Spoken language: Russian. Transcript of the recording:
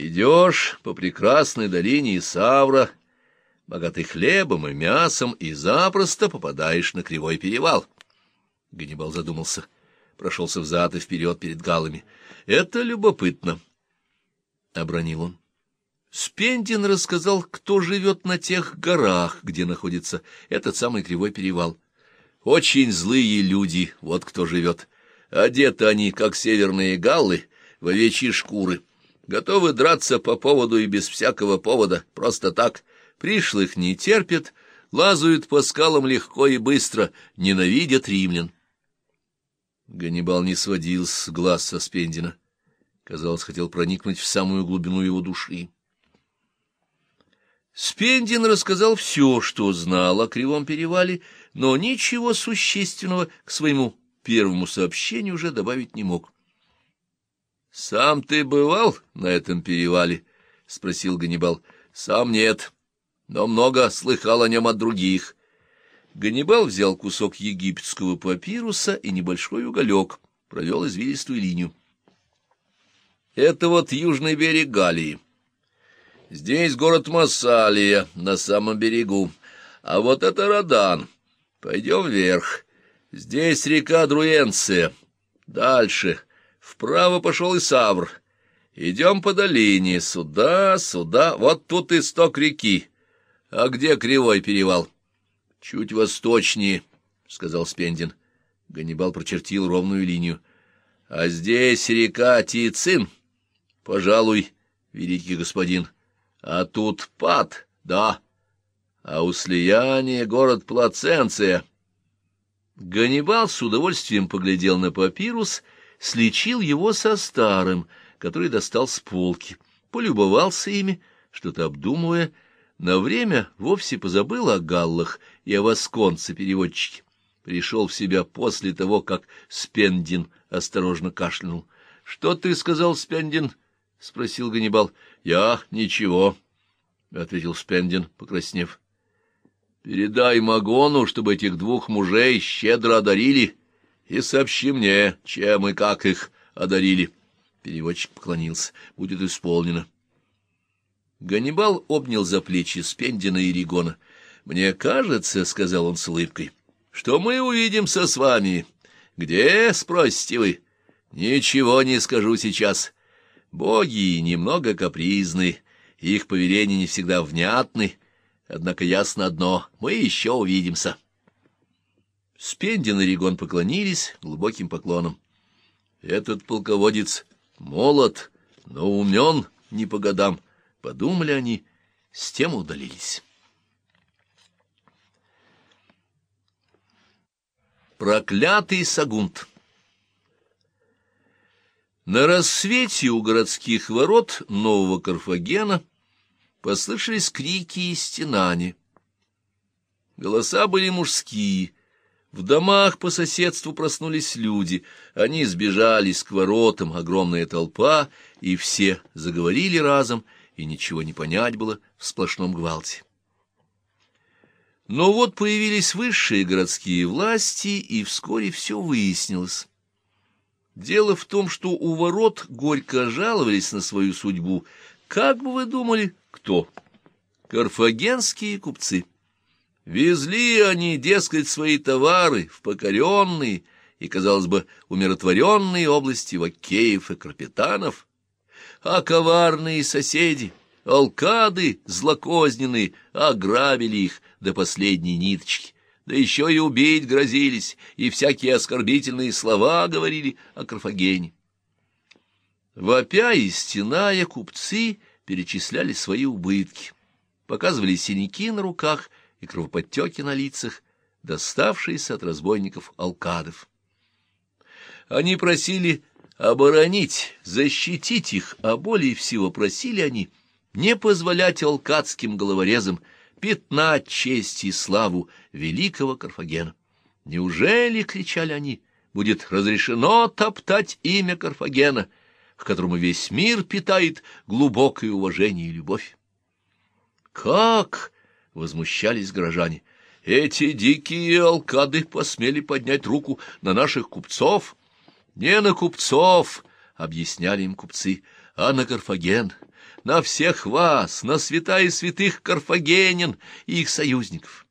Идешь по прекрасной долине Исавра, богатый хлебом и мясом, и запросто попадаешь на кривой перевал. Ганнибал задумался, прошелся взад и вперед перед галами. — Это любопытно, — обронил он. Спендин рассказал, кто живет на тех горах, где находится этот самый кривой перевал. Очень злые люди, вот кто живет. Одеты они, как северные галлы, в овечьи шкуры. Готовы драться по поводу и без всякого повода, просто так. Пришлых не терпят, лазают по скалам легко и быстро, ненавидят римлян. Ганнибал не сводил с глаз со Спендина. Казалось, хотел проникнуть в самую глубину его души. Спендин рассказал все, что знал о Кривом перевале, но ничего существенного к своему первому сообщению уже добавить не мог. — Сам ты бывал на этом перевале? — спросил Ганнибал. — Сам нет, но много слыхал о нем от других. Ганнибал взял кусок египетского папируса и небольшой уголек, провел извилистую линию. — Это вот южный берег Галии. Здесь город Массалия, на самом берегу, а вот это Родан. Пойдем вверх. Здесь река Друенция. Дальше. Вправо пошел и Савр. Идем по долине. Сюда, сюда. Вот тут исток реки. А где Кривой перевал? Чуть восточнее, — сказал Спендин. Ганнибал прочертил ровную линию. А здесь река Тицин. Пожалуй, великий господин. — а тут пад, да. А у слияния город Плаценция. Ганнибал с удовольствием поглядел на папирус, слечил его со старым, который достал с полки, полюбовался ими, что-то обдумывая, на время вовсе позабыл о галлах и о восконце-переводчике. Пришел в себя после того, как Спендин осторожно кашлянул. — Что ты сказал, Спендин? — спросил Ганнибал. — Я ничего, — ответил Спендин, покраснев. — Передай Магону, чтобы этих двух мужей щедро одарили, и сообщи мне, чем и как их одарили. Переводчик поклонился. — Будет исполнено. Ганнибал обнял за плечи Спендина и Ригона. — Мне кажется, — сказал он с улыбкой, — что мы увидимся с вами. — Где, — спросите вы? — Ничего не скажу сейчас. — Боги немного капризны, их повеления не всегда внятны, однако ясно одно — мы еще увидимся. Спендин и Ригон поклонились глубоким поклоном. Этот полководец молод, но умен не по годам, — подумали они, с тем удалились. Проклятый Сагунт на рассвете у городских ворот нового Карфагена послышались крики и стенания. Голоса были мужские. В домах по соседству проснулись люди. Они сбежались к воротам, огромная толпа, и все заговорили разом, и ничего не понять было в сплошном гвалте. Но вот появились высшие городские власти, и вскоре все выяснилось. Дело в том, что у ворот горько жаловались на свою судьбу. Как бы вы думали, кто? Карфагенские купцы. Везли они, дескать, свои товары в покоренные и, казалось бы, умиротворенные области вакеев и крапетанов, а коварные соседи, алкады злокозненные, ограбили их до последней ниточки да еще и убить грозились, и всякие оскорбительные слова говорили о Карфагене. Вопя и стеная, купцы перечисляли свои убытки, показывали синяки на руках и кровоподтеки на лицах, доставшиеся от разбойников алкадов. Они просили оборонить, защитить их, а более всего просили они не позволять алкадским головорезам пятна честь и славу великого Карфагена. Неужели, — кричали они, — будет разрешено топтать имя Карфагена, к которому весь мир питает глубокое уважение и любовь? Как? — возмущались горожане. Эти дикие алкады посмели поднять руку на наших купцов? Не на купцов, — объясняли им купцы, — а на Карфаген, на всех вас, на святая святых Карфагенин и их союзников.